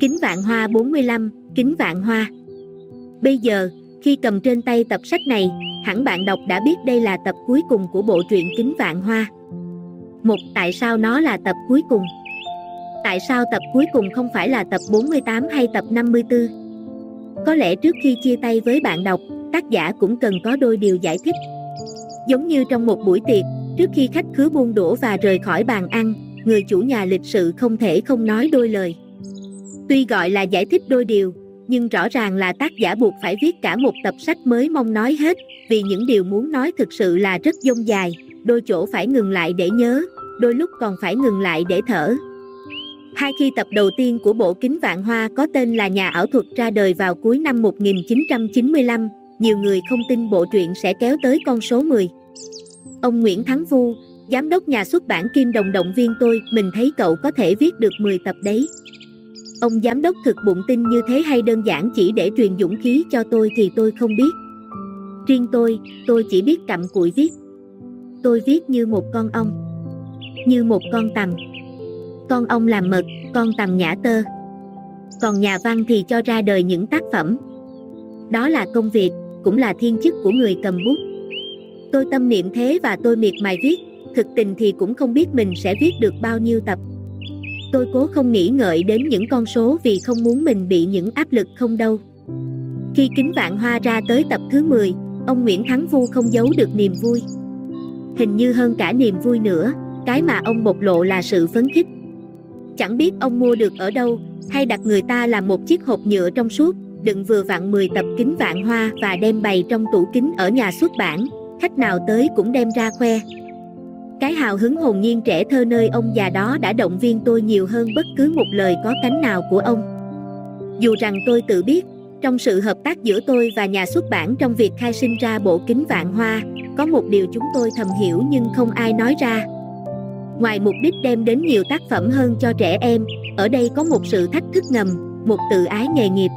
Kính vạn hoa 45, kính vạn hoa. Bây giờ, khi cầm trên tay tập sách này, hẳn bạn đọc đã biết đây là tập cuối cùng của bộ truyện Kính Vạn Hoa. Một, tại sao nó là tập cuối cùng? Tại sao tập cuối cùng không phải là tập 48 hay tập 54? Có lẽ trước khi chia tay với bạn đọc, tác giả cũng cần có đôi điều giải thích. Giống như trong một buổi tiệc, trước khi khách khứa buông đũa và rời khỏi bàn ăn, người chủ nhà lịch sự không thể không nói đôi lời. Tuy gọi là giải thích đôi điều, nhưng rõ ràng là tác giả buộc phải viết cả một tập sách mới mong nói hết, vì những điều muốn nói thực sự là rất dông dài, đôi chỗ phải ngừng lại để nhớ, đôi lúc còn phải ngừng lại để thở. Hai khi tập đầu tiên của bộ kính vạn hoa có tên là Nhà ảo thuật ra đời vào cuối năm 1995, nhiều người không tin bộ truyện sẽ kéo tới con số 10. Ông Nguyễn Thắng Vu, giám đốc nhà xuất bản Kim Đồng động viên tôi, mình thấy cậu có thể viết được 10 tập đấy. Ông giám đốc thực bụng tin như thế hay đơn giản chỉ để truyền dũng khí cho tôi thì tôi không biết. Riêng tôi, tôi chỉ biết cặm cụi viết. Tôi viết như một con ong. Như một con tằm. Con ong làm mật, con tằm nhã tơ. Còn nhà văn thì cho ra đời những tác phẩm. Đó là công việc, cũng là thiên chức của người cầm bút. Tôi tâm niệm thế và tôi miệt mài viết, thực tình thì cũng không biết mình sẽ viết được bao nhiêu tập. Tôi cố không nghĩ ngợi đến những con số vì không muốn mình bị những áp lực không đâu. Khi kính vạn hoa ra tới tập thứ 10, ông Nguyễn Thắng Vu không giấu được niềm vui. Hình như hơn cả niềm vui nữa, cái mà ông bộc lộ là sự phấn khích. Chẳng biết ông mua được ở đâu, hay đặt người ta làm một chiếc hộp nhựa trong suốt, đựng vừa vặn 10 tập kính vạn hoa và đem bày trong tủ kính ở nhà xuất bản, khách nào tới cũng đem ra khoe. Cái hào hứng hồn nhiên trẻ thơ nơi ông già đó đã động viên tôi nhiều hơn bất cứ một lời có cánh nào của ông. Dù rằng tôi tự biết, trong sự hợp tác giữa tôi và nhà xuất bản trong việc khai sinh ra bộ kính vạn hoa, có một điều chúng tôi thầm hiểu nhưng không ai nói ra. Ngoài mục đích đem đến nhiều tác phẩm hơn cho trẻ em, ở đây có một sự thách thức ngầm, một tự ái nghề nghiệp.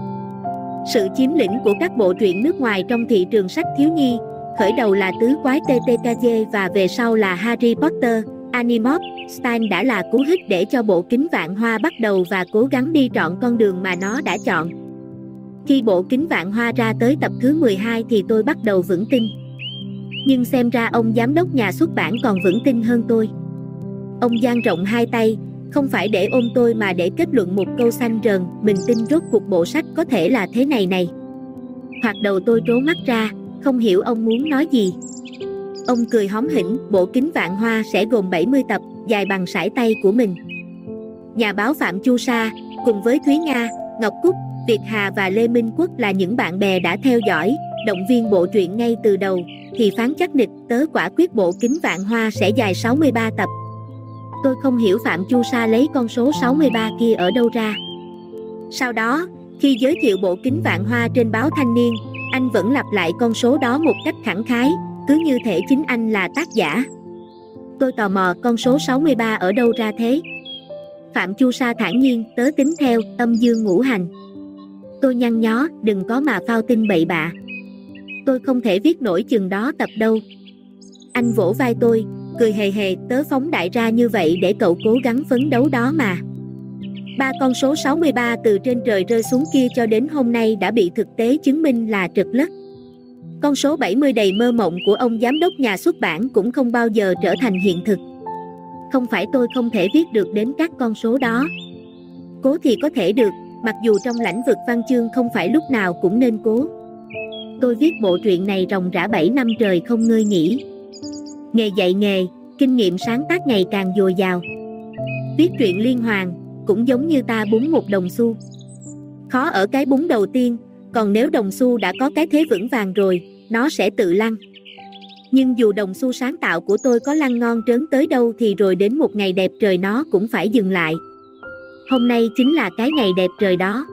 Sự chiếm lĩnh của các bộ truyện nước ngoài trong thị trường sách thiếu nhi, khởi đầu là tứ quái TTKG và về sau là Harry Potter, Animorph, Stein đã là cú hích để cho bộ kính vạn hoa bắt đầu và cố gắng đi trọn con đường mà nó đã chọn. Khi bộ kính vạn hoa ra tới tập thứ 12 thì tôi bắt đầu vững tin. Nhưng xem ra ông giám đốc nhà xuất bản còn vững tin hơn tôi. Ông giang rộng hai tay, không phải để ôm tôi mà để kết luận một câu xanh rờn, mình tin rốt cuộc bộ sách có thể là thế này này. Hoặc đầu tôi trố mắt ra, không hiểu ông muốn nói gì. Ông cười hóm hỉnh, bộ kính vạn hoa sẽ gồm 70 tập, dài bằng sải tay của mình. Nhà báo Phạm Chu Sa, cùng với Thúy Nga, Ngọc Cúc, Việt Hà và Lê Minh Quốc là những bạn bè đã theo dõi, động viên bộ truyện ngay từ đầu, thì phán chắc nịch tớ quả quyết bộ kính vạn hoa sẽ dài 63 tập. Tôi không hiểu Phạm Chu Sa lấy con số 63 kia ở đâu ra. Sau đó, khi giới thiệu bộ kính vạn hoa trên báo Thanh niên, anh vẫn lặp lại con số đó một cách khẳng khái, cứ như thể chính anh là tác giả. Tôi tò mò con số 63 ở đâu ra thế? Phạm Chu Sa thản nhiên, tớ tính theo, âm dương ngũ hành. Tôi nhăn nhó, đừng có mà phao tin bậy bạ. Tôi không thể viết nổi chừng đó tập đâu. Anh vỗ vai tôi, cười hề hề, tớ phóng đại ra như vậy để cậu cố gắng phấn đấu đó mà. Ba con số 63 từ trên trời rơi xuống kia cho đến hôm nay đã bị thực tế chứng minh là trật lất. Con số 70 đầy mơ mộng của ông giám đốc nhà xuất bản cũng không bao giờ trở thành hiện thực. Không phải tôi không thể viết được đến các con số đó. Cố thì có thể được, mặc dù trong lãnh vực văn chương không phải lúc nào cũng nên cố. Tôi viết bộ truyện này ròng rã 7 năm trời không ngơi nghỉ. Nghề dạy nghề, kinh nghiệm sáng tác ngày càng dồi dào. Viết truyện liên hoàn, cũng giống như ta búng một đồng xu. Khó ở cái búng đầu tiên, còn nếu đồng xu đã có cái thế vững vàng rồi, nó sẽ tự lăn. Nhưng dù đồng xu sáng tạo của tôi có lăn ngon trớn tới đâu thì rồi đến một ngày đẹp trời nó cũng phải dừng lại. Hôm nay chính là cái ngày đẹp trời đó.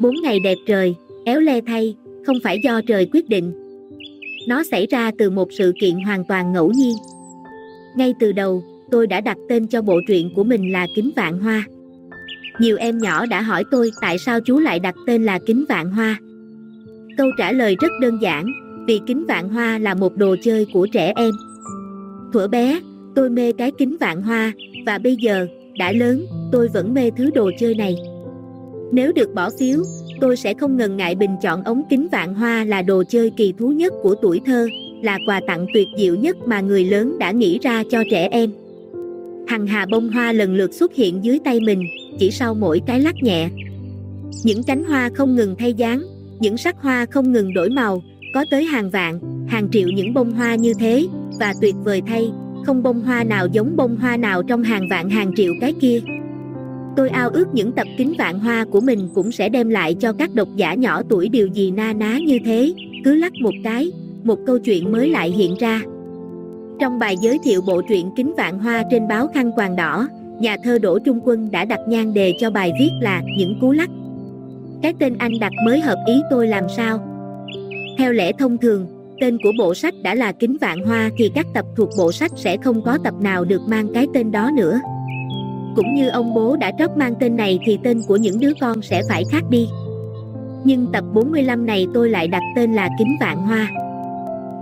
Bốn ngày đẹp trời, éo le thay, không phải do trời quyết định. Nó xảy ra từ một sự kiện hoàn toàn ngẫu nhiên. Ngay từ đầu, tôi đã đặt tên cho bộ truyện của mình là Kính Vạn Hoa. Nhiều em nhỏ đã hỏi tôi tại sao chú lại đặt tên là Kính Vạn Hoa. Câu trả lời rất đơn giản, vì Kính Vạn Hoa là một đồ chơi của trẻ em. Thuở bé, tôi mê cái kính vạn hoa, và bây giờ, đã lớn, tôi vẫn mê thứ đồ chơi này. Nếu được bỏ phiếu, tôi sẽ không ngần ngại bình chọn ống kính vạn hoa là đồ chơi kỳ thú nhất của tuổi thơ, là quà tặng tuyệt diệu nhất mà người lớn đã nghĩ ra cho trẻ em. Hằng hà bông hoa lần lượt xuất hiện dưới tay mình, chỉ sau mỗi cái lắc nhẹ. Những cánh hoa không ngừng thay dáng, những sắc hoa không ngừng đổi màu, có tới hàng vạn, hàng triệu những bông hoa như thế, và tuyệt vời thay, không bông hoa nào giống bông hoa nào trong hàng vạn hàng triệu cái kia. Tôi ao ước những tập kính vạn hoa của mình cũng sẽ đem lại cho các độc giả nhỏ tuổi điều gì na ná như thế, cứ lắc một cái, một câu chuyện mới lại hiện ra. Trong bài giới thiệu bộ truyện Kính Vạn Hoa trên báo Khăn Quàng Đỏ, nhà thơ Đỗ Trung Quân đã đặt nhan đề cho bài viết là Những Cú Lắc. Cái tên anh đặt mới hợp ý tôi làm sao? Theo lẽ thông thường, tên của bộ sách đã là Kính Vạn Hoa thì các tập thuộc bộ sách sẽ không có tập nào được mang cái tên đó nữa. Cũng như ông bố đã trót mang tên này thì tên của những đứa con sẽ phải khác đi. Nhưng tập 45 này tôi lại đặt tên là Kính Vạn Hoa.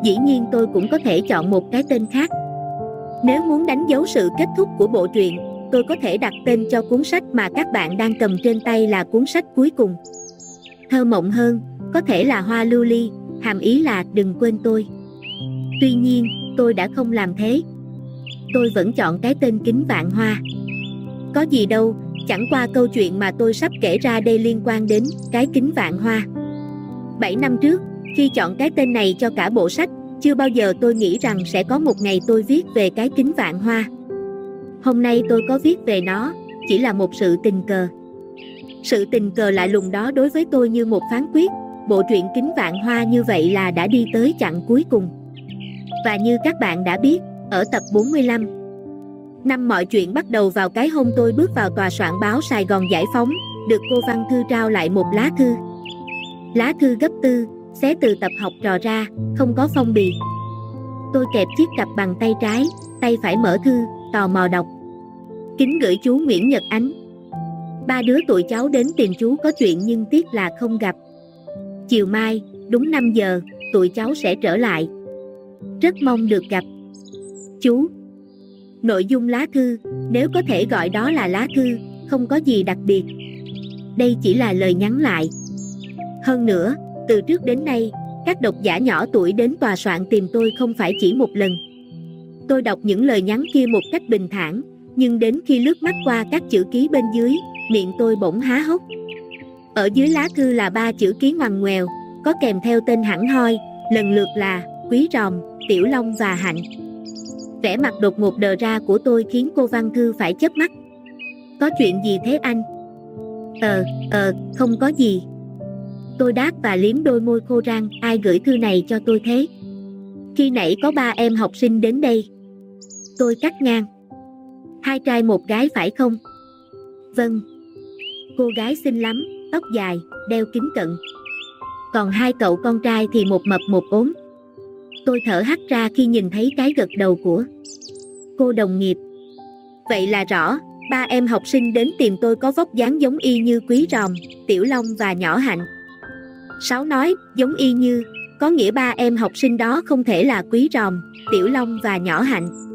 Dĩ nhiên tôi cũng có thể chọn một cái tên khác. Nếu muốn đánh dấu sự kết thúc của bộ truyện, tôi có thể đặt tên cho cuốn sách mà các bạn đang cầm trên tay là cuốn sách cuối cùng. Thơ mộng hơn, có thể là Hoa Lưu Ly, hàm ý là đừng quên tôi. Tuy nhiên, tôi đã không làm thế. Tôi vẫn chọn cái tên Kính Vạn Hoa. Có gì đâu, chẳng qua câu chuyện mà tôi sắp kể ra đây liên quan đến cái kính vạn hoa. 7 năm trước, khi chọn cái tên này cho cả bộ sách, chưa bao giờ tôi nghĩ rằng sẽ có một ngày tôi viết về cái kính vạn hoa. Hôm nay tôi có viết về nó, chỉ là một sự tình cờ. Sự tình cờ lại lùng đó đối với tôi như một phán quyết, bộ truyện kính vạn hoa như vậy là đã đi tới chặng cuối cùng. Và như các bạn đã biết, ở tập 45, Năm mọi chuyện bắt đầu vào cái hôm tôi bước vào tòa soạn báo Sài Gòn Giải Phóng, được cô Văn Thư trao lại một lá thư. Lá thư gấp tư, xé từ tập học trò ra, không có phong bì. Tôi kẹp chiếc cặp bằng tay trái, tay phải mở thư, tò mò đọc. Kính gửi chú Nguyễn Nhật Ánh. Ba đứa tụi cháu đến tìm chú có chuyện nhưng tiếc là không gặp. Chiều mai, đúng 5 giờ, tụi cháu sẽ trở lại. Rất mong được gặp. Chú, Nội dung lá thư, nếu có thể gọi đó là lá thư, không có gì đặc biệt. Đây chỉ là lời nhắn lại. Hơn nữa, từ trước đến nay, các độc giả nhỏ tuổi đến tòa soạn tìm tôi không phải chỉ một lần. Tôi đọc những lời nhắn kia một cách bình thản, nhưng đến khi lướt mắt qua các chữ ký bên dưới, miệng tôi bỗng há hốc. Ở dưới lá thư là ba chữ ký ngoằn ngoèo, có kèm theo tên hẳn hoi, lần lượt là Quý Ròm, Tiểu Long và Hạnh. Vẻ mặt đột ngột đờ ra của tôi khiến cô Văn Thư phải chớp mắt. Có chuyện gì thế anh? Ờ, ờ, không có gì. Tôi đáp và liếm đôi môi khô răng, ai gửi thư này cho tôi thế? Khi nãy có ba em học sinh đến đây. Tôi cắt ngang. Hai trai một gái phải không? Vâng. Cô gái xinh lắm, tóc dài, đeo kính cận. Còn hai cậu con trai thì một mập một ốm, Tôi thở hắt ra khi nhìn thấy cái gật đầu của cô đồng nghiệp. Vậy là rõ, ba em học sinh đến tìm tôi có vóc dáng giống y như Quý Ròm, Tiểu Long và Nhỏ Hạnh. Sáu nói, giống y như, có nghĩa ba em học sinh đó không thể là Quý Ròm, Tiểu Long và Nhỏ Hạnh.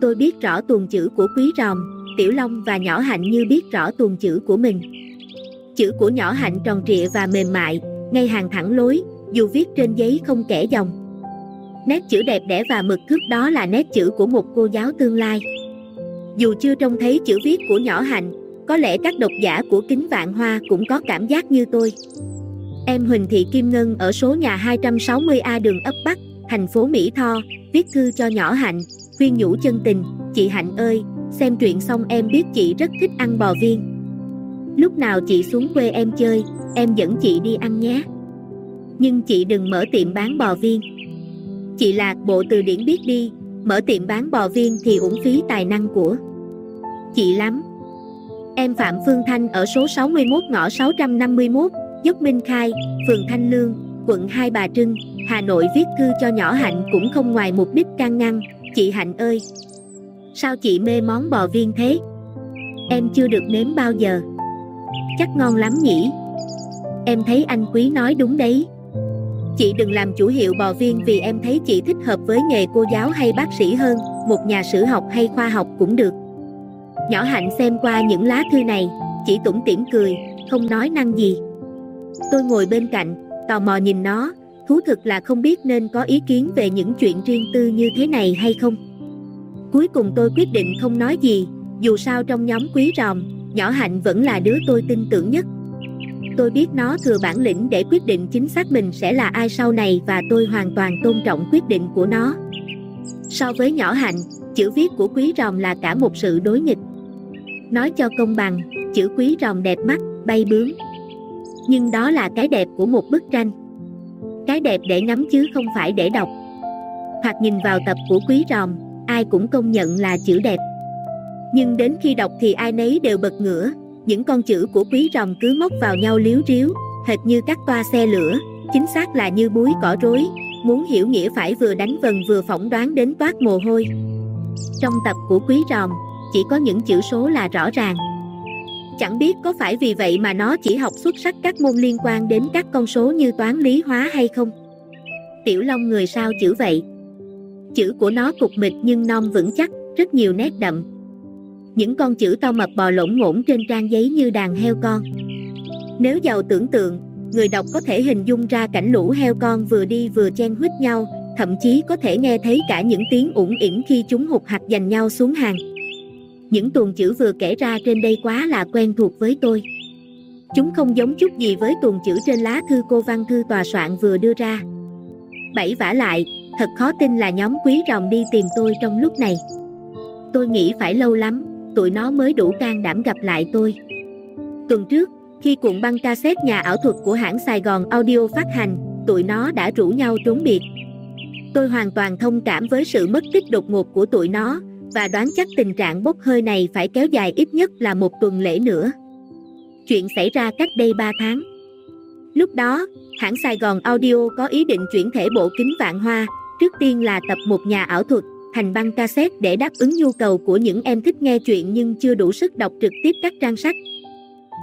Tôi biết rõ tuồng chữ của Quý Ròm, Tiểu Long và Nhỏ Hạnh như biết rõ tuồng chữ của mình. Chữ của Nhỏ Hạnh tròn trịa và mềm mại, ngay hàng thẳng lối, dù viết trên giấy không kẻ dòng. Nét chữ đẹp đẽ và mực thước đó là nét chữ của một cô giáo tương lai. Dù chưa trông thấy chữ viết của nhỏ Hạnh, có lẽ các độc giả của Kính Vạn Hoa cũng có cảm giác như tôi. Em Huỳnh Thị Kim Ngân ở số nhà 260A đường ấp Bắc, thành phố Mỹ Tho, viết thư cho nhỏ Hạnh, khuyên nhủ chân tình, chị Hạnh ơi, xem truyện xong em biết chị rất thích ăn bò viên. Lúc nào chị xuống quê em chơi, em dẫn chị đi ăn nhé. Nhưng chị đừng mở tiệm bán bò viên. Chị Lạc bộ từ điển biết đi, mở tiệm bán bò viên thì uổng phí tài năng của chị lắm. Em Phạm Phương Thanh ở số 61 ngõ 651, Dốc Minh Khai, phường Thanh Lương, quận Hai Bà Trưng, Hà Nội viết thư cho nhỏ Hạnh cũng không ngoài mục đích can ngăn, chị Hạnh ơi. Sao chị mê món bò viên thế? Em chưa được nếm bao giờ. Chắc ngon lắm nhỉ? Em thấy anh Quý nói đúng đấy. Chị đừng làm chủ hiệu bò viên vì em thấy chị thích hợp với nghề cô giáo hay bác sĩ hơn, một nhà sử học hay khoa học cũng được. Nhỏ Hạnh xem qua những lá thư này, chỉ tủm tỉm cười, không nói năng gì. Tôi ngồi bên cạnh, tò mò nhìn nó, thú thực là không biết nên có ý kiến về những chuyện riêng tư như thế này hay không. Cuối cùng tôi quyết định không nói gì, dù sao trong nhóm quý ròm, nhỏ hạnh vẫn là đứa tôi tin tưởng nhất. Tôi biết nó thừa bản lĩnh để quyết định chính xác mình sẽ là ai sau này và tôi hoàn toàn tôn trọng quyết định của nó. So với nhỏ hạnh, chữ viết của quý ròm là cả một sự đối nghịch. Nói cho công bằng, chữ quý ròm đẹp mắt, bay bướm. Nhưng đó là cái đẹp của một bức tranh. Cái đẹp để ngắm chứ không phải để đọc. Hoặc nhìn vào tập của quý ròm, ai cũng công nhận là chữ đẹp. Nhưng đến khi đọc thì ai nấy đều bật ngửa, những con chữ của quý ròm cứ móc vào nhau liếu riếu, hệt như các toa xe lửa, chính xác là như búi cỏ rối, muốn hiểu nghĩa phải vừa đánh vần vừa phỏng đoán đến toát mồ hôi. Trong tập của quý ròm, chỉ có những chữ số là rõ ràng. Chẳng biết có phải vì vậy mà nó chỉ học xuất sắc các môn liên quan đến các con số như toán lý hóa hay không? Tiểu Long người sao chữ vậy? Chữ của nó cục mịch nhưng non vững chắc, rất nhiều nét đậm. Những con chữ to mập bò lỗng ngỗng trên trang giấy như đàn heo con. Nếu giàu tưởng tượng, người đọc có thể hình dung ra cảnh lũ heo con vừa đi vừa chen huýt nhau, thậm chí có thể nghe thấy cả những tiếng ủng ỉn khi chúng hụt hạt giành nhau xuống hàng. Những tuồng chữ vừa kể ra trên đây quá là quen thuộc với tôi. Chúng không giống chút gì với tuồng chữ trên lá thư cô văn thư tòa soạn vừa đưa ra. Bảy vả lại, thật khó tin là nhóm quý rồng đi tìm tôi trong lúc này. Tôi nghĩ phải lâu lắm, tụi nó mới đủ can đảm gặp lại tôi. Tuần trước, khi cuộn băng cassette nhà ảo thuật của hãng Sài Gòn Audio phát hành, tụi nó đã rủ nhau trốn biệt. Tôi hoàn toàn thông cảm với sự mất tích đột ngột của tụi nó, và đoán chắc tình trạng bốc hơi này phải kéo dài ít nhất là một tuần lễ nữa. Chuyện xảy ra cách đây 3 tháng. Lúc đó, hãng Sài Gòn Audio có ý định chuyển thể bộ kính vạn hoa, trước tiên là tập một nhà ảo thuật, thành băng cassette để đáp ứng nhu cầu của những em thích nghe chuyện nhưng chưa đủ sức đọc trực tiếp các trang sách.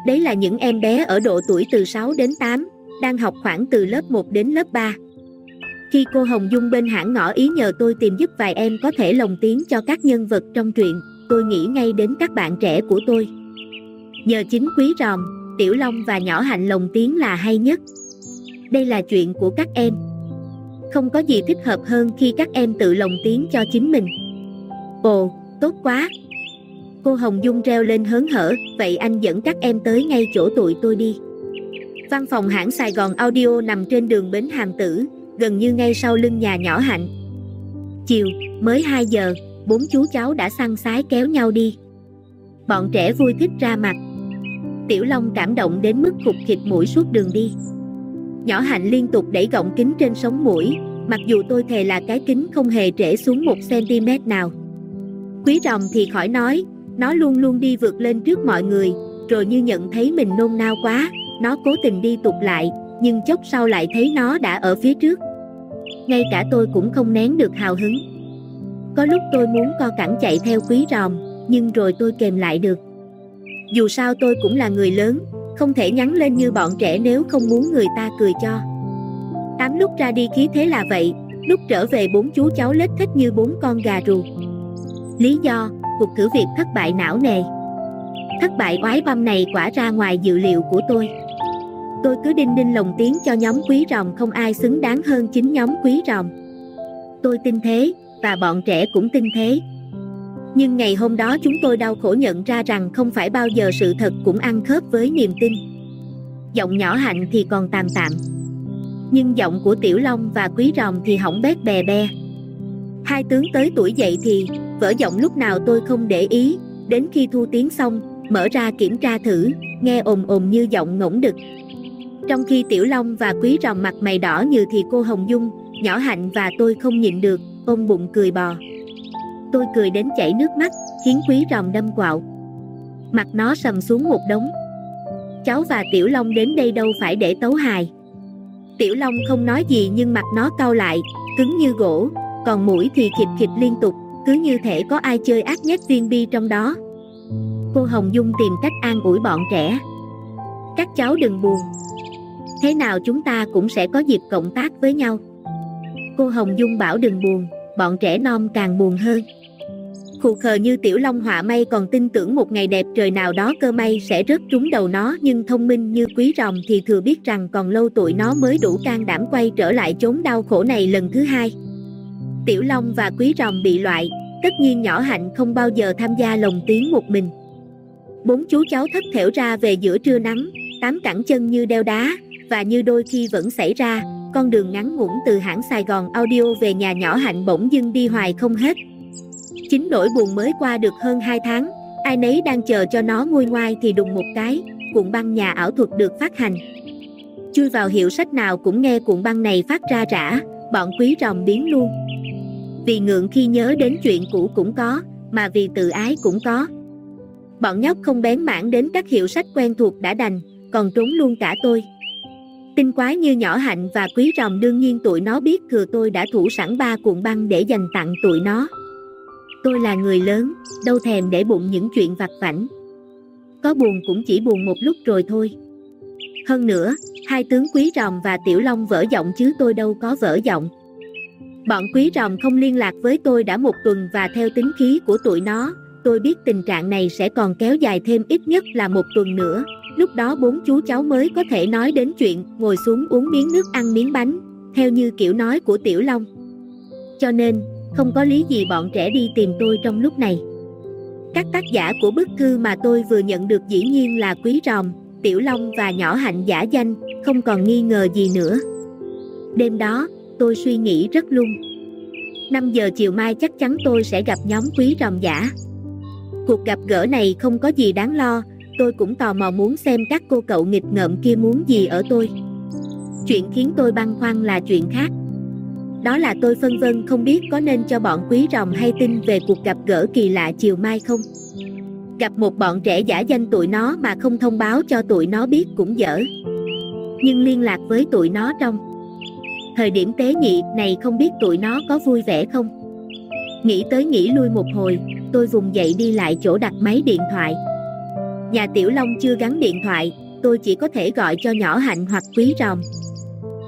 Đấy là những em bé ở độ tuổi từ 6 đến 8, đang học khoảng từ lớp 1 đến lớp 3. Khi cô Hồng Dung bên hãng ngỏ ý nhờ tôi tìm giúp vài em có thể lồng tiếng cho các nhân vật trong truyện, tôi nghĩ ngay đến các bạn trẻ của tôi. Nhờ chính Quý Ròm, Tiểu Long và Nhỏ Hạnh lồng tiếng là hay nhất. Đây là chuyện của các em. Không có gì thích hợp hơn khi các em tự lồng tiếng cho chính mình. Ồ, tốt quá. Cô Hồng Dung reo lên hớn hở, vậy anh dẫn các em tới ngay chỗ tụi tôi đi. Văn phòng hãng Sài Gòn Audio nằm trên đường Bến Hàm Tử, gần như ngay sau lưng nhà nhỏ hạnh. Chiều, mới 2 giờ, bốn chú cháu đã săn sái kéo nhau đi. Bọn trẻ vui thích ra mặt. Tiểu Long cảm động đến mức cục thịt mũi suốt đường đi. Nhỏ hạnh liên tục đẩy gọng kính trên sống mũi, mặc dù tôi thề là cái kính không hề trễ xuống 1cm nào. Quý rồng thì khỏi nói, nó luôn luôn đi vượt lên trước mọi người, rồi như nhận thấy mình nôn nao quá, nó cố tình đi tụt lại, nhưng chốc sau lại thấy nó đã ở phía trước. Ngay cả tôi cũng không nén được hào hứng. Có lúc tôi muốn co cẳng chạy theo quý ròm, nhưng rồi tôi kềm lại được. Dù sao tôi cũng là người lớn, không thể nhắn lên như bọn trẻ nếu không muốn người ta cười cho. Tám lúc ra đi khí thế là vậy, lúc trở về bốn chú cháu lết thích như bốn con gà rù. Lý do, cuộc thử việc thất bại não nề. Thất bại oái băm này quả ra ngoài dự liệu của tôi. Tôi cứ đinh đinh lồng tiếng cho nhóm quý ròm không ai xứng đáng hơn chính nhóm quý ròm. Tôi tin thế, và bọn trẻ cũng tin thế. Nhưng ngày hôm đó chúng tôi đau khổ nhận ra rằng không phải bao giờ sự thật cũng ăn khớp với niềm tin. Giọng nhỏ hạnh thì còn tạm tạm. Nhưng giọng của Tiểu Long và Quý Ròm thì hỏng bét bè bè Hai tướng tới tuổi dậy thì, vỡ giọng lúc nào tôi không để ý, đến khi thu tiếng xong, mở ra kiểm tra thử, nghe ồn ồn như giọng ngỗng đực, trong khi Tiểu Long và Quý Rồng mặt mày đỏ như thì cô Hồng Dung, nhỏ hạnh và tôi không nhịn được, ôm bụng cười bò. Tôi cười đến chảy nước mắt, khiến Quý Rồng đâm quạo. Mặt nó sầm xuống một đống. Cháu và Tiểu Long đến đây đâu phải để tấu hài. Tiểu Long không nói gì nhưng mặt nó cau lại, cứng như gỗ, còn mũi thì khịt khịt liên tục, cứ như thể có ai chơi ác nhét viên bi trong đó. Cô Hồng Dung tìm cách an ủi bọn trẻ. Các cháu đừng buồn, thế nào chúng ta cũng sẽ có dịp cộng tác với nhau. Cô Hồng Dung bảo đừng buồn, bọn trẻ non càng buồn hơn. khù khờ như tiểu long họa may còn tin tưởng một ngày đẹp trời nào đó cơ may sẽ rớt trúng đầu nó nhưng thông minh như quý rồng thì thừa biết rằng còn lâu tụi nó mới đủ can đảm quay trở lại chốn đau khổ này lần thứ hai. Tiểu Long và Quý Rồng bị loại, tất nhiên nhỏ hạnh không bao giờ tham gia lồng tiếng một mình. Bốn chú cháu thất thểu ra về giữa trưa nắng, tám cẳng chân như đeo đá, và như đôi khi vẫn xảy ra, con đường ngắn ngủn từ hãng Sài Gòn Audio về nhà nhỏ hạnh bỗng dưng đi hoài không hết. Chính nỗi buồn mới qua được hơn 2 tháng, ai nấy đang chờ cho nó nguôi ngoai thì đùng một cái, cuộn băng nhà ảo thuật được phát hành. Chui vào hiệu sách nào cũng nghe cuộn băng này phát ra rã, bọn quý rồng biến luôn. Vì ngượng khi nhớ đến chuyện cũ cũng có, mà vì tự ái cũng có. Bọn nhóc không bén mảng đến các hiệu sách quen thuộc đã đành, còn trốn luôn cả tôi. Tinh quái như nhỏ hạnh và quý rồng đương nhiên tụi nó biết thừa tôi đã thủ sẵn ba cuộn băng để dành tặng tụi nó. Tôi là người lớn, đâu thèm để bụng những chuyện vặt vảnh. Có buồn cũng chỉ buồn một lúc rồi thôi. Hơn nữa, hai tướng quý rồng và tiểu long vỡ giọng chứ tôi đâu có vỡ giọng. Bọn quý rồng không liên lạc với tôi đã một tuần và theo tính khí của tụi nó, tôi biết tình trạng này sẽ còn kéo dài thêm ít nhất là một tuần nữa. Lúc đó bốn chú cháu mới có thể nói đến chuyện ngồi xuống uống miếng nước ăn miếng bánh, theo như kiểu nói của Tiểu Long. Cho nên, không có lý gì bọn trẻ đi tìm tôi trong lúc này. Các tác giả của bức thư mà tôi vừa nhận được dĩ nhiên là Quý Ròm, Tiểu Long và Nhỏ Hạnh giả danh, không còn nghi ngờ gì nữa. Đêm đó, tôi suy nghĩ rất lung. 5 giờ chiều mai chắc chắn tôi sẽ gặp nhóm Quý Ròm giả. Cuộc gặp gỡ này không có gì đáng lo, tôi cũng tò mò muốn xem các cô cậu nghịch ngợm kia muốn gì ở tôi. Chuyện khiến tôi băn khoăn là chuyện khác. Đó là tôi phân vân không biết có nên cho bọn quý rồng hay tin về cuộc gặp gỡ kỳ lạ chiều mai không. Gặp một bọn trẻ giả danh tụi nó mà không thông báo cho tụi nó biết cũng dở. Nhưng liên lạc với tụi nó trong thời điểm tế nhị này không biết tụi nó có vui vẻ không. Nghĩ tới nghĩ lui một hồi, tôi vùng dậy đi lại chỗ đặt máy điện thoại. Nhà Tiểu Long chưa gắn điện thoại, tôi chỉ có thể gọi cho nhỏ hạnh hoặc quý rồng.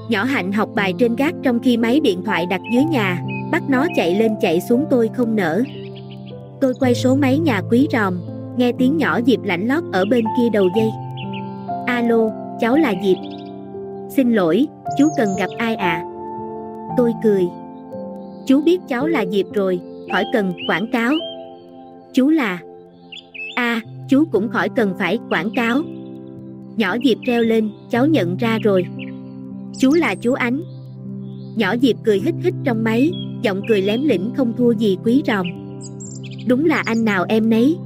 Nhỏ hạnh học bài trên gác trong khi máy điện thoại đặt dưới nhà, bắt nó chạy lên chạy xuống tôi không nở. Tôi quay số máy nhà quý ròm, nghe tiếng nhỏ Diệp lạnh lót ở bên kia đầu dây. Alo, cháu là Diệp. Xin lỗi, chú cần gặp ai ạ? À? Tôi cười. Chú biết cháu là Diệp rồi, khỏi cần quảng cáo. Chú là... a à, chú cũng khỏi cần phải quảng cáo. Nhỏ Diệp reo lên, cháu nhận ra rồi. Chú là chú Ánh. Nhỏ Diệp cười hít hít trong máy, giọng cười lém lĩnh không thua gì quý ròm. Đúng là anh nào em nấy.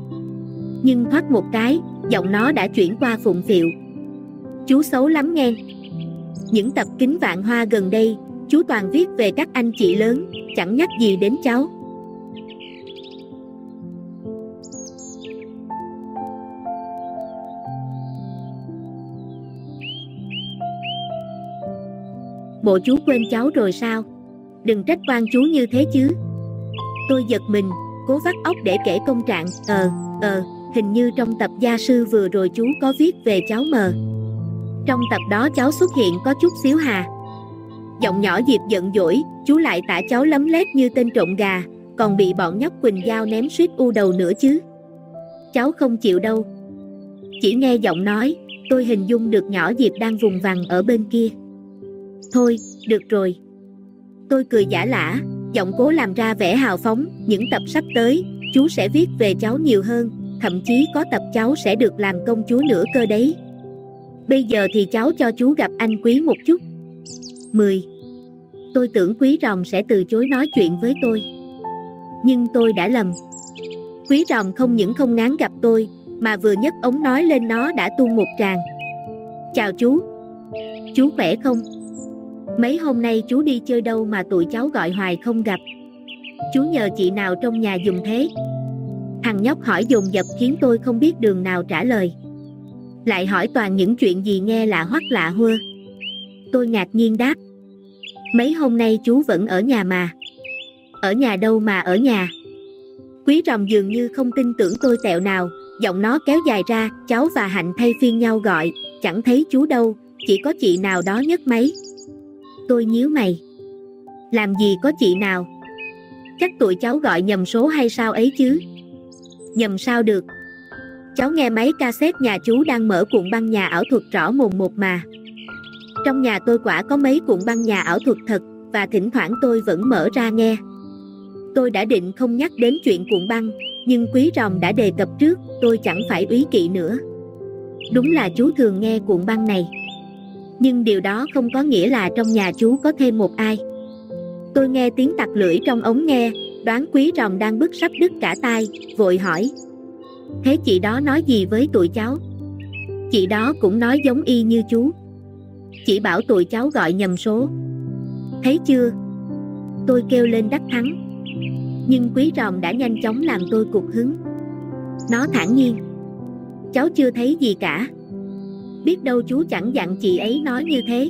Nhưng thoát một cái, giọng nó đã chuyển qua phụng phiệu. Chú xấu lắm nghe. Những tập kính vạn hoa gần đây, chú toàn viết về các anh chị lớn, chẳng nhắc gì đến cháu. Bộ chú quên cháu rồi sao? Đừng trách quan chú như thế chứ. Tôi giật mình, cố vắt óc để kể công trạng, ờ, ờ, hình như trong tập gia sư vừa rồi chú có viết về cháu mờ. Trong tập đó cháu xuất hiện có chút xíu hà. Giọng nhỏ Diệp giận dỗi, chú lại tả cháu lấm lét như tên trộm gà, còn bị bọn nhóc Quỳnh Giao ném suýt u đầu nữa chứ. Cháu không chịu đâu. Chỉ nghe giọng nói, tôi hình dung được nhỏ Diệp đang vùng vằng ở bên kia. Thôi, được rồi. Tôi cười giả lả, giọng cố làm ra vẻ hào phóng, những tập sắp tới, chú sẽ viết về cháu nhiều hơn, thậm chí có tập cháu sẽ được làm công chúa nữa cơ đấy. Bây giờ thì cháu cho chú gặp anh Quý một chút. 10. Tôi tưởng Quý rồng sẽ từ chối nói chuyện với tôi. Nhưng tôi đã lầm. Quý rồng không những không ngán gặp tôi, mà vừa nhấc ống nói lên nó đã tuôn một tràng. Chào chú. Chú khỏe không? Mấy hôm nay chú đi chơi đâu mà tụi cháu gọi hoài không gặp. Chú nhờ chị nào trong nhà dùng thế? Thằng nhóc hỏi dồn dập khiến tôi không biết đường nào trả lời. Lại hỏi toàn những chuyện gì nghe lạ hoắc lạ hưa Tôi ngạc nhiên đáp. Mấy hôm nay chú vẫn ở nhà mà. Ở nhà đâu mà ở nhà? Quý rồng dường như không tin tưởng tôi tẹo nào, Giọng nó kéo dài ra, Cháu và Hạnh thay phiên nhau gọi, Chẳng thấy chú đâu, Chỉ có chị nào đó nhấc máy tôi nhíu mày. Làm gì có chị nào? Chắc tụi cháu gọi nhầm số hay sao ấy chứ? Nhầm sao được? Cháu nghe máy cassette nhà chú đang mở cuộn băng nhà ảo thuật rõ mồn một mà. Trong nhà tôi quả có mấy cuộn băng nhà ảo thuật thật, và thỉnh thoảng tôi vẫn mở ra nghe. Tôi đã định không nhắc đến chuyện cuộn băng, nhưng quý ròm đã đề cập trước, tôi chẳng phải úy kỵ nữa. Đúng là chú thường nghe cuộn băng này. Nhưng điều đó không có nghĩa là trong nhà chú có thêm một ai. Tôi nghe tiếng tặc lưỡi trong ống nghe, đoán quý ròm đang bức sắp đứt cả tai, vội hỏi. Thế chị đó nói gì với tụi cháu? Chị đó cũng nói giống y như chú. Chỉ bảo tụi cháu gọi nhầm số. Thấy chưa? Tôi kêu lên đắc thắng. Nhưng quý ròm đã nhanh chóng làm tôi cục hứng. Nó thản nhiên. Cháu chưa thấy gì cả. Biết đâu chú chẳng dặn chị ấy nói như thế.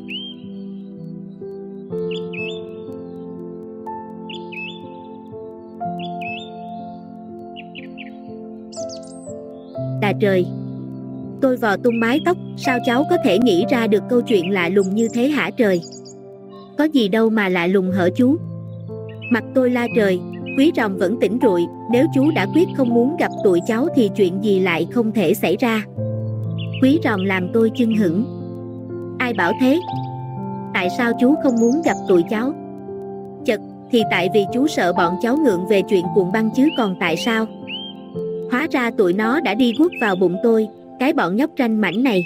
Đà trời Tôi vò tung mái tóc, sao cháu có thể nghĩ ra được câu chuyện lạ lùng như thế hả trời? Có gì đâu mà lạ lùng hở chú? Mặt tôi la trời, quý rồng vẫn tỉnh rụi, nếu chú đã quyết không muốn gặp tụi cháu thì chuyện gì lại không thể xảy ra. Quý ròm làm tôi chưng hửng. Ai bảo thế? Tại sao chú không muốn gặp tụi cháu? Chật, thì tại vì chú sợ bọn cháu ngượng về chuyện cuộn băng chứ còn tại sao? Hóa ra tụi nó đã đi guốc vào bụng tôi, cái bọn nhóc tranh mảnh này.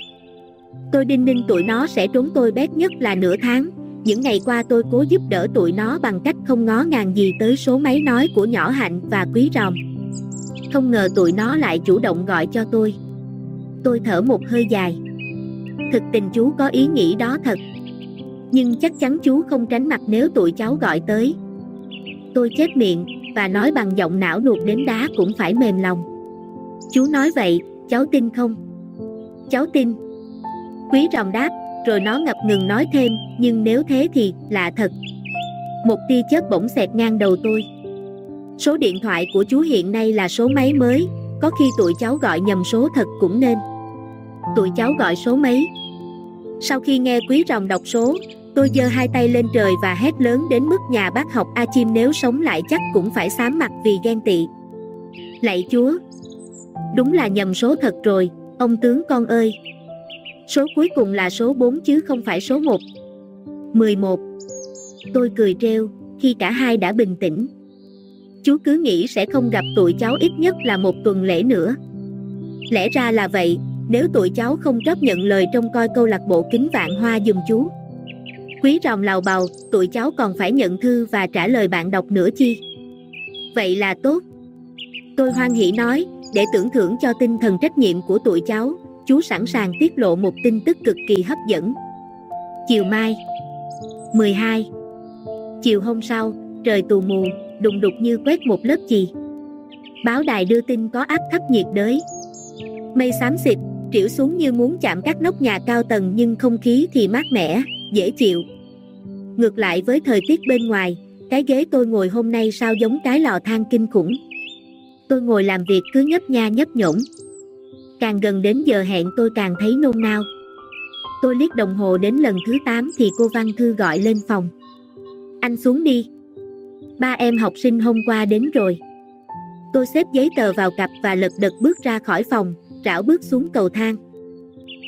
Tôi đinh ninh tụi nó sẽ trốn tôi bét nhất là nửa tháng. Những ngày qua tôi cố giúp đỡ tụi nó bằng cách không ngó ngàng gì tới số máy nói của nhỏ hạnh và quý ròm. Không ngờ tụi nó lại chủ động gọi cho tôi. Tôi thở một hơi dài. Thực tình chú có ý nghĩ đó thật. Nhưng chắc chắn chú không tránh mặt nếu tụi cháu gọi tới. Tôi chép miệng và nói bằng giọng não nuột đến đá cũng phải mềm lòng. Chú nói vậy, cháu tin không? Cháu tin. Quý ròng đáp, rồi nó ngập ngừng nói thêm, nhưng nếu thế thì, lạ thật. Một tia chớp bỗng xẹt ngang đầu tôi. Số điện thoại của chú hiện nay là số máy mới, có khi tụi cháu gọi nhầm số thật cũng nên. Tụi cháu gọi số mấy? Sau khi nghe quý rồng đọc số, tôi giơ hai tay lên trời và hét lớn đến mức nhà bác học A Chim nếu sống lại chắc cũng phải xám mặt vì ghen tị. Lạy chúa, Đúng là nhầm số thật rồi, ông tướng con ơi. Số cuối cùng là số 4 chứ không phải số 1. 11. Tôi cười treo, khi cả hai đã bình tĩnh. Chú cứ nghĩ sẽ không gặp tụi cháu ít nhất là một tuần lễ nữa. Lẽ ra là vậy, nếu tụi cháu không chấp nhận lời trông coi câu lạc bộ kính vạn hoa dùm chú. Quý ròng lào bào, tụi cháu còn phải nhận thư và trả lời bạn đọc nữa chi. Vậy là tốt. Tôi hoan hỷ nói, để tưởng thưởng cho tinh thần trách nhiệm của tụi cháu, chú sẵn sàng tiết lộ một tin tức cực kỳ hấp dẫn. Chiều mai 12 Chiều hôm sau, trời tù mù, đùng đục như quét một lớp chì. Báo đài đưa tin có áp thấp nhiệt đới. Mây xám xịt, trĩu xuống như muốn chạm các nóc nhà cao tầng nhưng không khí thì mát mẻ, dễ chịu. Ngược lại với thời tiết bên ngoài, cái ghế tôi ngồi hôm nay sao giống cái lò than kinh khủng. Tôi ngồi làm việc cứ nhấp nha nhấp nhổm. Càng gần đến giờ hẹn tôi càng thấy nôn nao. Tôi liếc đồng hồ đến lần thứ 8 thì cô Văn Thư gọi lên phòng. Anh xuống đi. Ba em học sinh hôm qua đến rồi. Tôi xếp giấy tờ vào cặp và lật đật bước ra khỏi phòng, rảo bước xuống cầu thang.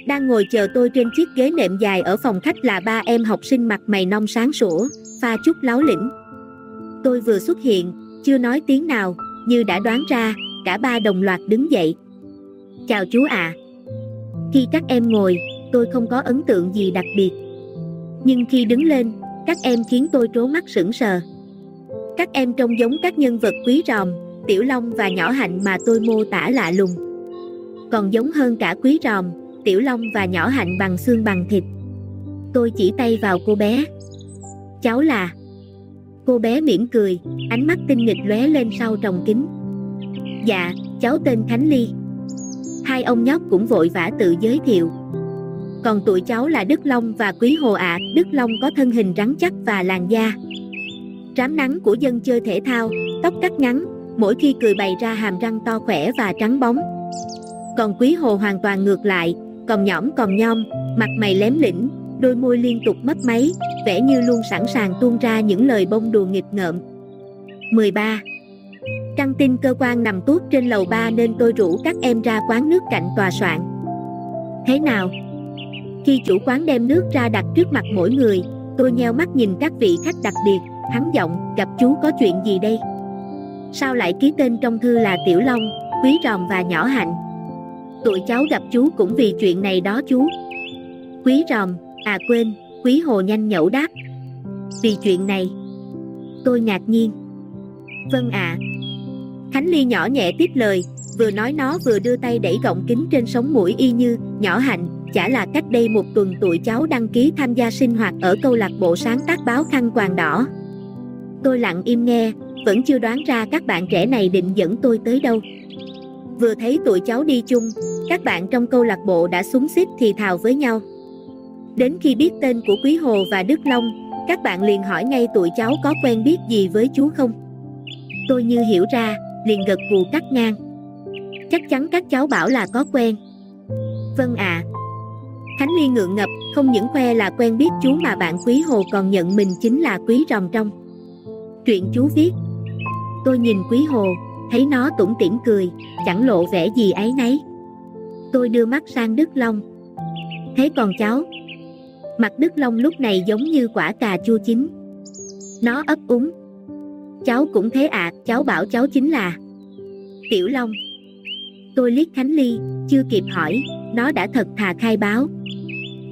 Đang ngồi chờ tôi trên chiếc ghế nệm dài ở phòng khách là ba em học sinh mặt mày nong sáng sủa, pha chút láo lĩnh. Tôi vừa xuất hiện, chưa nói tiếng nào, như đã đoán ra, cả ba đồng loạt đứng dậy. Chào chú ạ. Khi các em ngồi, tôi không có ấn tượng gì đặc biệt. Nhưng khi đứng lên, các em khiến tôi trố mắt sững sờ. Các em trông giống các nhân vật quý ròm, Tiểu Long và Nhỏ Hạnh mà tôi mô tả lạ lùng. Còn giống hơn cả quý ròm, Tiểu Long và Nhỏ Hạnh bằng xương bằng thịt. Tôi chỉ tay vào cô bé. Cháu là... Cô bé mỉm cười, ánh mắt tinh nghịch lóe lên sau tròng kính. Dạ, cháu tên Khánh Ly. Hai ông nhóc cũng vội vã tự giới thiệu. Còn tụi cháu là Đức Long và Quý Hồ ạ, Đức Long có thân hình rắn chắc và làn da. Trám nắng của dân chơi thể thao, tóc cắt ngắn, mỗi khi cười bày ra hàm răng to khỏe và trắng bóng. Còn Quý Hồ hoàn toàn ngược lại, còn nhõm còn nhom, mặt mày lém lĩnh, đôi môi liên tục mấp máy, vẻ như luôn sẵn sàng tuôn ra những lời bông đùa nghịch ngợm. 13. Căng tin cơ quan nằm tuốt trên lầu 3 nên tôi rủ các em ra quán nước cạnh tòa soạn. Thế nào? Khi chủ quán đem nước ra đặt trước mặt mỗi người, tôi nheo mắt nhìn các vị khách đặc biệt, hắn giọng, gặp chú có chuyện gì đây? Sao lại ký tên trong thư là Tiểu Long, Quý Ròm và Nhỏ Hạnh? Tụi cháu gặp chú cũng vì chuyện này đó chú. Quý Ròm, à quên, Quý Hồ nhanh nhẩu đáp. Vì chuyện này. Tôi ngạc nhiên. Vâng ạ. À. Khánh Ly nhỏ nhẹ tiếp lời, vừa nói nó vừa đưa tay đẩy gọng kính trên sống mũi y như, nhỏ hạnh, chả là cách đây một tuần tụi cháu đăng ký tham gia sinh hoạt ở câu lạc bộ sáng tác báo khăn quàng đỏ. Tôi lặng im nghe, vẫn chưa đoán ra các bạn trẻ này định dẫn tôi tới đâu. Vừa thấy tụi cháu đi chung, các bạn trong câu lạc bộ đã súng xít thì thào với nhau. Đến khi biết tên của Quý Hồ và Đức Long, các bạn liền hỏi ngay tụi cháu có quen biết gì với chú không? Tôi như hiểu ra, liền gật gù cắt ngang. Chắc chắn các cháu bảo là có quen. Vâng ạ. À. Khánh Ly ngượng ngập, không những khoe là quen biết chú mà bạn Quý Hồ còn nhận mình chính là Quý Ròng Trong. Truyện chú viết. Tôi nhìn Quý Hồ, thấy nó tủm tỉm cười, chẳng lộ vẻ gì ấy nấy. Tôi đưa mắt sang Đức Long. Thế còn cháu? Mặt Đức Long lúc này giống như quả cà chua chín. Nó ấp úng. Cháu cũng thế ạ, à, cháu bảo cháu chính là Tiểu Long. Tôi liếc Khánh Ly, chưa kịp hỏi, nó đã thật thà khai báo.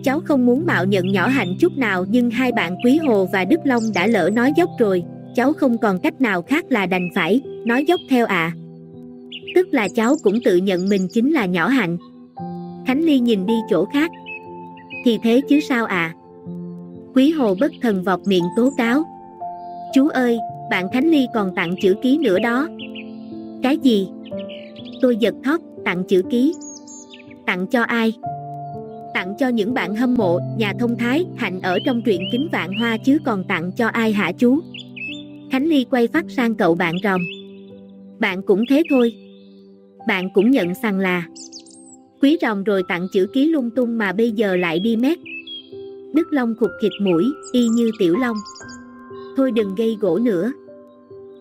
Cháu không muốn mạo nhận nhỏ hạnh chút nào nhưng hai bạn Quý Hồ và Đức Long đã lỡ nói dốc rồi, cháu không còn cách nào khác là đành phải, nói dốc theo ạ. À. Tức là cháu cũng tự nhận mình chính là nhỏ hạnh. Khánh Ly nhìn đi chỗ khác. Thì thế chứ sao à? Quý Hồ bất thần vọt miệng tố cáo. Chú ơi, bạn Khánh Ly còn tặng chữ ký nữa đó. Cái gì? Tôi giật thót, tặng chữ ký. Tặng cho ai? Tặng cho những bạn hâm mộ, nhà thông thái, hạnh ở trong truyện kính vạn hoa chứ còn tặng cho ai hả chú? Khánh Ly quay phát sang cậu bạn rồng. Bạn cũng thế thôi. Bạn cũng nhận rằng là Quý rồng rồi tặng chữ ký lung tung mà bây giờ lại đi mét. Đức Long khục khịt mũi, y như Tiểu Long. Thôi đừng gây gỗ nữa.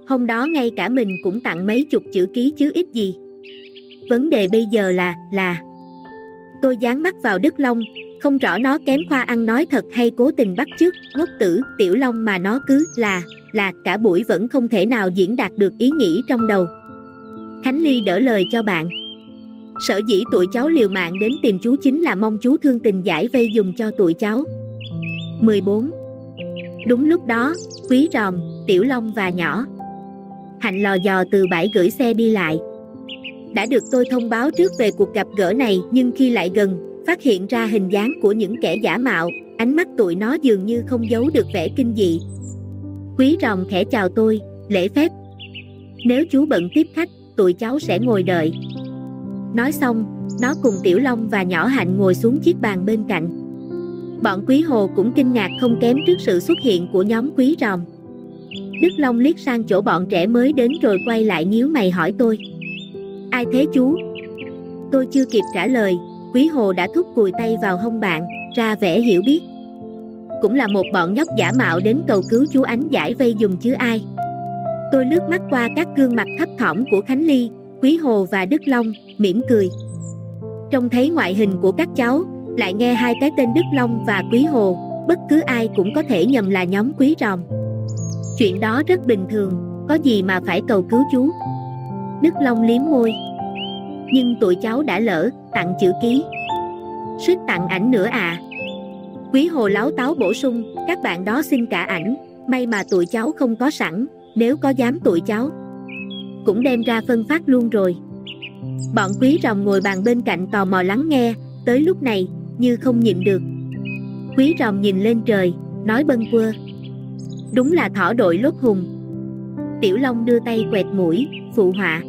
Hôm đó ngay cả mình cũng tặng mấy chục chữ ký chứ ít gì. Vấn đề bây giờ là, là Tôi dán mắt vào Đức Long, không rõ nó kém khoa ăn nói thật hay cố tình bắt chước, ngốc tử, tiểu long mà nó cứ là, là cả buổi vẫn không thể nào diễn đạt được ý nghĩ trong đầu. Khánh Ly đỡ lời cho bạn. Sở dĩ tụi cháu liều mạng đến tìm chú chính là mong chú thương tình giải vây dùng cho tụi cháu. 14. Đúng lúc đó, Quý Ròm, Tiểu Long và Nhỏ Hạnh lò dò từ bãi gửi xe đi lại Đã được tôi thông báo trước về cuộc gặp gỡ này nhưng khi lại gần, phát hiện ra hình dáng của những kẻ giả mạo Ánh mắt tụi nó dường như không giấu được vẻ kinh dị Quý rồng khẽ chào tôi, lễ phép Nếu chú bận tiếp khách, tụi cháu sẽ ngồi đợi Nói xong, nó cùng Tiểu Long và Nhỏ Hạnh ngồi xuống chiếc bàn bên cạnh. Bọn Quý Hồ cũng kinh ngạc không kém trước sự xuất hiện của nhóm Quý Rồng. Đức Long liếc sang chỗ bọn trẻ mới đến rồi quay lại nhíu mày hỏi tôi. Ai thế chú? Tôi chưa kịp trả lời, Quý Hồ đã thúc cùi tay vào hông bạn, ra vẻ hiểu biết. Cũng là một bọn nhóc giả mạo đến cầu cứu chú Ánh giải vây dùng chứ ai. Tôi lướt mắt qua các gương mặt thấp thỏm của Khánh Ly, Quý Hồ và Đức Long, mỉm cười. Trông thấy ngoại hình của các cháu, lại nghe hai cái tên Đức Long và Quý Hồ, bất cứ ai cũng có thể nhầm là nhóm Quý Ròm. Chuyện đó rất bình thường, có gì mà phải cầu cứu chú. Đức Long liếm môi. Nhưng tụi cháu đã lỡ, tặng chữ ký. Suýt tặng ảnh nữa à. Quý Hồ láo táo bổ sung, các bạn đó xin cả ảnh, may mà tụi cháu không có sẵn, nếu có dám tụi cháu cũng đem ra phân phát luôn rồi. Bọn quý rồng ngồi bàn bên cạnh tò mò lắng nghe, tới lúc này, như không nhịn được. Quý rồng nhìn lên trời, nói bâng quơ. Đúng là thỏ đội lốt hùng. Tiểu Long đưa tay quẹt mũi, phụ họa.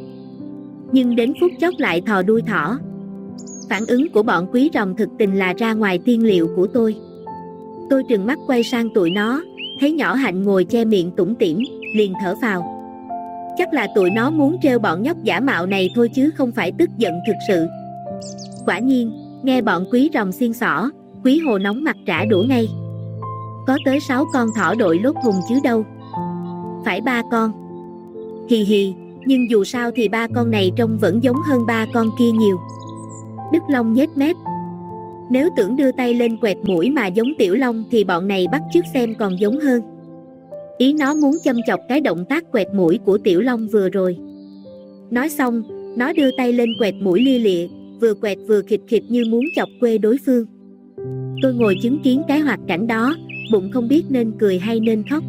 Nhưng đến phút chốc lại thò đuôi thỏ. Phản ứng của bọn quý rồng thực tình là ra ngoài tiên liệu của tôi. Tôi trừng mắt quay sang tụi nó, thấy nhỏ hạnh ngồi che miệng tủm tỉm, liền thở phào. Chắc là tụi nó muốn trêu bọn nhóc giả mạo này thôi chứ không phải tức giận thực sự Quả nhiên, nghe bọn quý rồng xiên xỏ, quý hồ nóng mặt trả đũa ngay Có tới 6 con thỏ đội lốt hùng chứ đâu Phải ba con hì hì, nhưng dù sao thì ba con này trông vẫn giống hơn ba con kia nhiều. Đức Long nhếch mép. Nếu tưởng đưa tay lên quẹt mũi mà giống Tiểu Long thì bọn này bắt chước xem còn giống hơn. Ý nó muốn châm chọc cái động tác quẹt mũi của Tiểu Long vừa rồi. Nói xong, nó đưa tay lên quẹt mũi lia lịa, vừa quẹt vừa khịt khịt như muốn chọc quê đối phương. Tôi ngồi chứng kiến cái hoạt cảnh đó, bụng không biết nên cười hay nên khóc.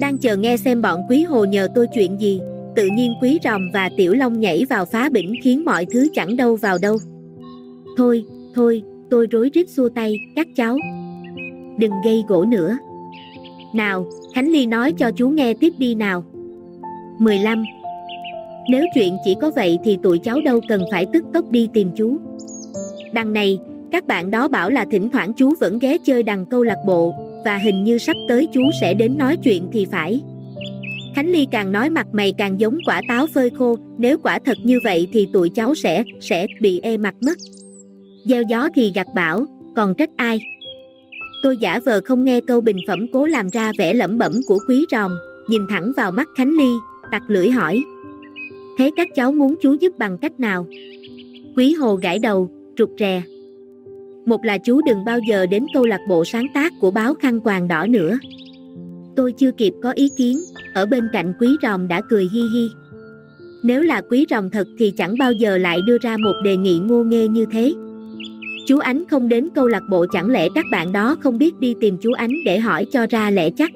Đang chờ nghe xem bọn quý hồ nhờ tôi chuyện gì, tự nhiên quý ròm và tiểu long nhảy vào phá bỉnh khiến mọi thứ chẳng đâu vào đâu. Thôi, thôi, tôi rối rít xua tay, các cháu. Đừng gây gỗ nữa. Nào, Khánh Ly nói cho chú nghe tiếp đi nào. 15. Nếu chuyện chỉ có vậy thì tụi cháu đâu cần phải tức tốc đi tìm chú. Đằng này, các bạn đó bảo là thỉnh thoảng chú vẫn ghé chơi đằng câu lạc bộ, và hình như sắp tới chú sẽ đến nói chuyện thì phải. Khánh Ly càng nói mặt mày càng giống quả táo phơi khô, nếu quả thật như vậy thì tụi cháu sẽ, sẽ bị ê mặt mất. Gieo gió thì gặt bão, còn trách ai? Tôi giả vờ không nghe câu bình phẩm cố làm ra vẻ lẩm bẩm của quý ròm, nhìn thẳng vào mắt Khánh Ly, tặc lưỡi hỏi. Thế các cháu muốn chú giúp bằng cách nào? Quý hồ gãi đầu, trục rè. Một là chú đừng bao giờ đến câu lạc bộ sáng tác của báo khăn quàng đỏ nữa. Tôi chưa kịp có ý kiến, ở bên cạnh quý ròm đã cười hi hi. Nếu là quý ròm thật thì chẳng bao giờ lại đưa ra một đề nghị ngô nghê như thế. Chú Ánh không đến câu lạc bộ chẳng lẽ các bạn đó không biết đi tìm chú Ánh để hỏi cho ra lẽ chắc.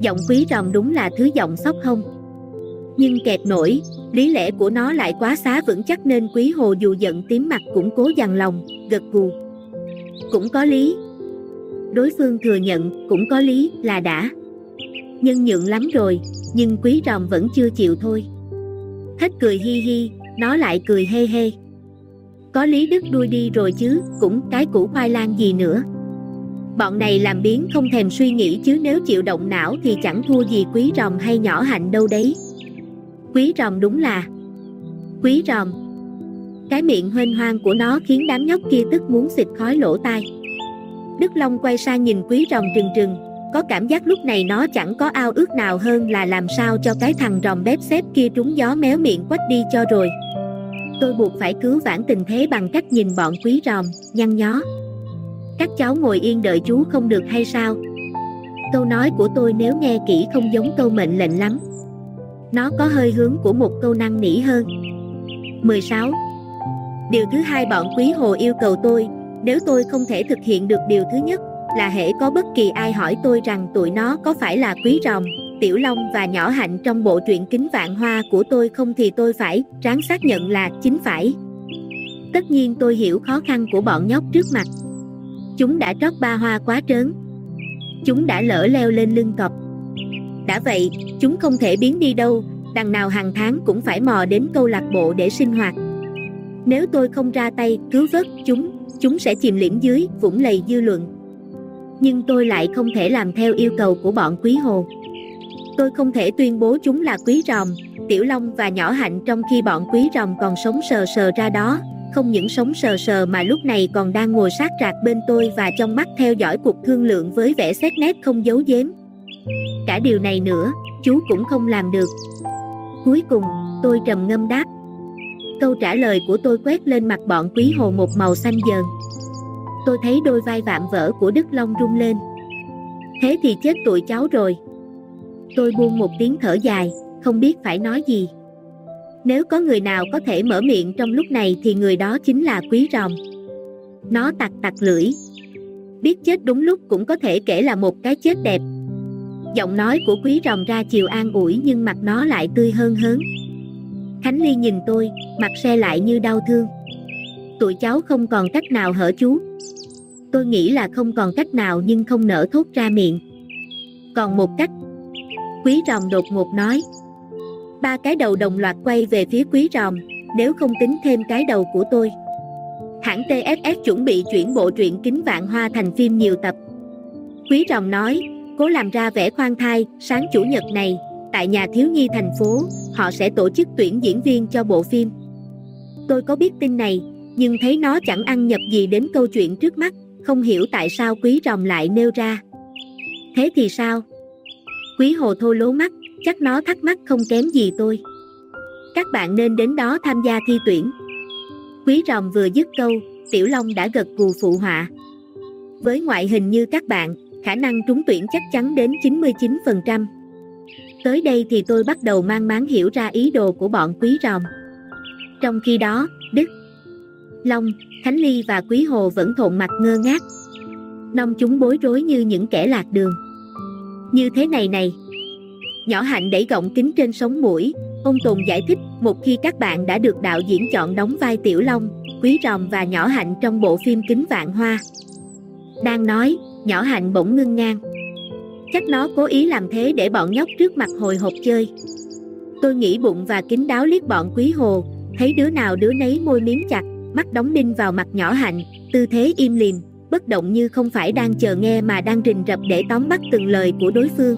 Giọng quý ròm đúng là thứ giọng sóc không. Nhưng kẹt nổi, lý lẽ của nó lại quá xá vững chắc nên quý hồ dù giận tím mặt cũng cố dằn lòng, gật gù. Cũng có lý. Đối phương thừa nhận cũng có lý là đã. Nhân nhượng lắm rồi, nhưng quý ròm vẫn chưa chịu thôi. Hết cười hi hi, nó lại cười hê hê. Có lý đức đuôi đi rồi chứ, cũng cái củ khoai lang gì nữa. Bọn này làm biến không thèm suy nghĩ chứ nếu chịu động não thì chẳng thua gì quý ròm hay nhỏ hạnh đâu đấy. Quý ròm đúng là Quý ròm Cái miệng hoen hoang của nó khiến đám nhóc kia tức muốn xịt khói lỗ tai Đức Long quay sang nhìn quý ròm trừng trừng có cảm giác lúc này nó chẳng có ao ước nào hơn là làm sao cho cái thằng ròm bếp xếp kia trúng gió méo miệng quách đi cho rồi. Tôi buộc phải cứu vãn tình thế bằng cách nhìn bọn quý ròm, nhăn nhó. Các cháu ngồi yên đợi chú không được hay sao? Câu nói của tôi nếu nghe kỹ không giống câu mệnh lệnh lắm. Nó có hơi hướng của một câu năng nỉ hơn. 16. Điều thứ hai bọn quý hồ yêu cầu tôi, nếu tôi không thể thực hiện được điều thứ nhất, là hễ có bất kỳ ai hỏi tôi rằng tụi nó có phải là quý rồng, tiểu long và nhỏ hạnh trong bộ truyện kính vạn hoa của tôi không thì tôi phải ráng xác nhận là chính phải. Tất nhiên tôi hiểu khó khăn của bọn nhóc trước mặt. Chúng đã trót ba hoa quá trớn. Chúng đã lỡ leo lên lưng cọp. Đã vậy, chúng không thể biến đi đâu, đằng nào hàng tháng cũng phải mò đến câu lạc bộ để sinh hoạt. Nếu tôi không ra tay cứu vớt chúng, chúng sẽ chìm liễm dưới vũng lầy dư luận. Nhưng tôi lại không thể làm theo yêu cầu của bọn quý hồ. Tôi không thể tuyên bố chúng là quý ròm, tiểu long và nhỏ hạnh trong khi bọn quý ròm còn sống sờ sờ ra đó, không những sống sờ sờ mà lúc này còn đang ngồi sát rạc bên tôi và trong mắt theo dõi cuộc thương lượng với vẻ xét nét không giấu giếm. Cả điều này nữa, chú cũng không làm được. Cuối cùng, tôi trầm ngâm đáp. Câu trả lời của tôi quét lên mặt bọn quý hồ một màu xanh dờn. Tôi thấy đôi vai vạm vỡ của Đức Long rung lên. Thế thì chết tụi cháu rồi. Tôi buông một tiếng thở dài, không biết phải nói gì. Nếu có người nào có thể mở miệng trong lúc này thì người đó chính là quý ròm. Nó tặc tặc lưỡi. Biết chết đúng lúc cũng có thể kể là một cái chết đẹp, Giọng nói của quý ròm ra chiều an ủi nhưng mặt nó lại tươi hơn hớn. Khánh Ly nhìn tôi, mặt xe lại như đau thương. Tụi cháu không còn cách nào hở chú. Tôi nghĩ là không còn cách nào nhưng không nở thốt ra miệng. Còn một cách. Quý ròm đột ngột nói. Ba cái đầu đồng loạt quay về phía quý ròm, nếu không tính thêm cái đầu của tôi. Hãng tss chuẩn bị chuyển bộ truyện kính vạn hoa thành phim nhiều tập. Quý ròm nói, cố làm ra vẻ khoan thai, sáng chủ nhật này, tại nhà thiếu nhi thành phố, họ sẽ tổ chức tuyển diễn viên cho bộ phim. Tôi có biết tin này, nhưng thấy nó chẳng ăn nhập gì đến câu chuyện trước mắt, không hiểu tại sao quý rồng lại nêu ra. Thế thì sao? Quý hồ thô lố mắt, chắc nó thắc mắc không kém gì tôi. Các bạn nên đến đó tham gia thi tuyển. Quý rồng vừa dứt câu, Tiểu Long đã gật gù phụ họa. Với ngoại hình như các bạn, khả năng trúng tuyển chắc chắn đến 99%. Tới đây thì tôi bắt đầu mang máng hiểu ra ý đồ của bọn quý rồng Trong khi đó, Đức, Long, Khánh Ly và Quý Hồ vẫn thộn mặt ngơ ngác. Nông chúng bối rối như những kẻ lạc đường. Như thế này này. Nhỏ hạnh đẩy gọng kính trên sống mũi, ông Tùng giải thích một khi các bạn đã được đạo diễn chọn đóng vai Tiểu Long, Quý Ròm và Nhỏ Hạnh trong bộ phim Kính Vạn Hoa. Đang nói, Nhỏ Hạnh bỗng ngưng ngang. Chắc nó cố ý làm thế để bọn nhóc trước mặt hồi hộp chơi. Tôi nghĩ bụng và kính đáo liếc bọn Quý Hồ, thấy đứa nào đứa nấy môi miếm chặt, mắt đóng đinh vào mặt Nhỏ Hạnh, tư thế im lìm, bất động như không phải đang chờ nghe mà đang rình rập để tóm bắt từng lời của đối phương.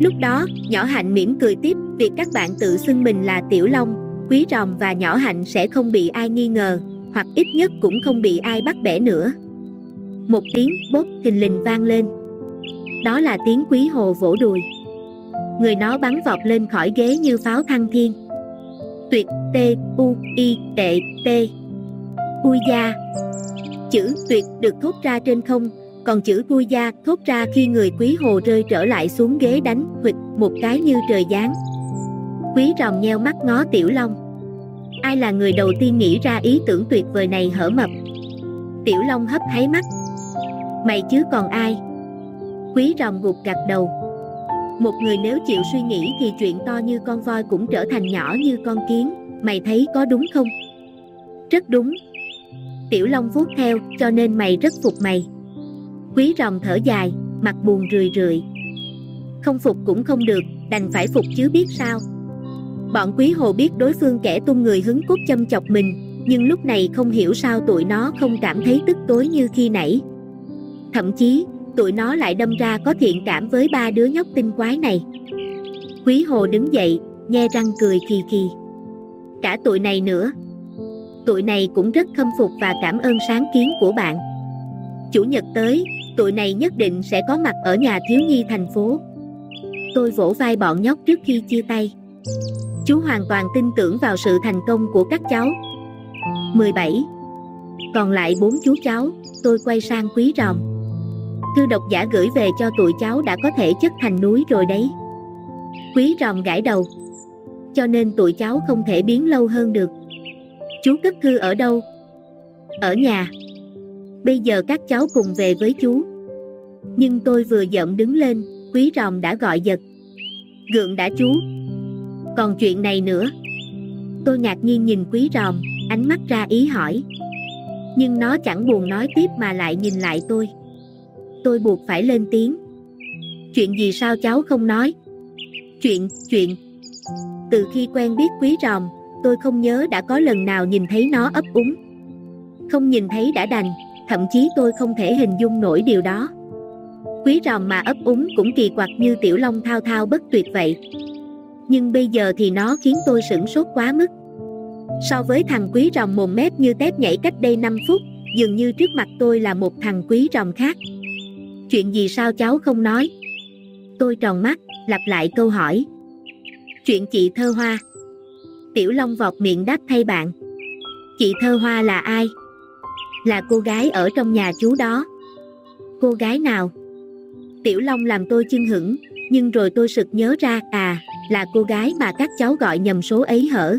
Lúc đó, Nhỏ Hạnh mỉm cười tiếp, việc các bạn tự xưng mình là Tiểu Long, Quý Ròm và Nhỏ Hạnh sẽ không bị ai nghi ngờ, hoặc ít nhất cũng không bị ai bắt bẻ nữa. Một tiếng bốp thình lình vang lên. Đó là tiếng Quý Hồ vỗ đùi. Người nó bắn vọt lên khỏi ghế như pháo thăng thiên. Tuyệt, T, U, I, tệ, T vui da. Chữ tuyệt được thốt ra trên không, còn chữ vui da thốt ra khi người quý hồ rơi trở lại xuống ghế đánh huỵch một cái như trời giáng. Quý ròm nheo mắt ngó Tiểu Long. Ai là người đầu tiên nghĩ ra ý tưởng tuyệt vời này hở mập? Tiểu Long hấp háy mắt. Mày chứ còn ai? Quý ròm gục gặt đầu. Một người nếu chịu suy nghĩ thì chuyện to như con voi cũng trở thành nhỏ như con kiến, mày thấy có đúng không? Rất đúng. Tiểu Long vuốt theo, cho nên mày rất phục mày. Quý ròm thở dài, mặt buồn rười rượi. Không phục cũng không được, đành phải phục chứ biết sao. Bọn quý hồ biết đối phương kẻ tung người hứng cốt châm chọc mình, nhưng lúc này không hiểu sao tụi nó không cảm thấy tức tối như khi nãy. Thậm chí, tụi nó lại đâm ra có thiện cảm với ba đứa nhóc tinh quái này. Quý hồ đứng dậy, nhe răng cười kỳ kỳ. Cả tụi này nữa. Tụi này cũng rất khâm phục và cảm ơn sáng kiến của bạn. Chủ nhật tới, tụi này nhất định sẽ có mặt ở nhà thiếu nhi thành phố. Tôi vỗ vai bọn nhóc trước khi chia tay. Chú hoàn toàn tin tưởng vào sự thành công của các cháu. 17. Còn lại bốn chú cháu, tôi quay sang quý ròm. Thư độc giả gửi về cho tụi cháu đã có thể chất thành núi rồi đấy. Quý ròm gãi đầu. Cho nên tụi cháu không thể biến lâu hơn được. Chú cất thư ở đâu? Ở nhà. Bây giờ các cháu cùng về với chú. Nhưng tôi vừa giận đứng lên, quý ròm đã gọi giật. Gượng đã chú. Còn chuyện này nữa. Tôi ngạc nhiên nhìn quý ròm, ánh mắt ra ý hỏi. Nhưng nó chẳng buồn nói tiếp mà lại nhìn lại tôi. Tôi buộc phải lên tiếng. Chuyện gì sao cháu không nói? Chuyện, chuyện. Từ khi quen biết quý ròm, tôi không nhớ đã có lần nào nhìn thấy nó ấp úng. Không nhìn thấy đã đành, thậm chí tôi không thể hình dung nổi điều đó. Quý ròm mà ấp úng cũng kỳ quặc như tiểu long thao thao bất tuyệt vậy. Nhưng bây giờ thì nó khiến tôi sửng sốt quá mức. So với thằng quý ròm mồm mép như tép nhảy cách đây 5 phút, dường như trước mặt tôi là một thằng quý ròm khác. Chuyện gì sao cháu không nói? Tôi tròn mắt, lặp lại câu hỏi. Chuyện chị thơ hoa. Tiểu Long vọt miệng đáp thay bạn. Chị thơ hoa là ai? Là cô gái ở trong nhà chú đó. Cô gái nào? Tiểu Long làm tôi chưng hững, nhưng rồi tôi sực nhớ ra, à, là cô gái mà các cháu gọi nhầm số ấy hở.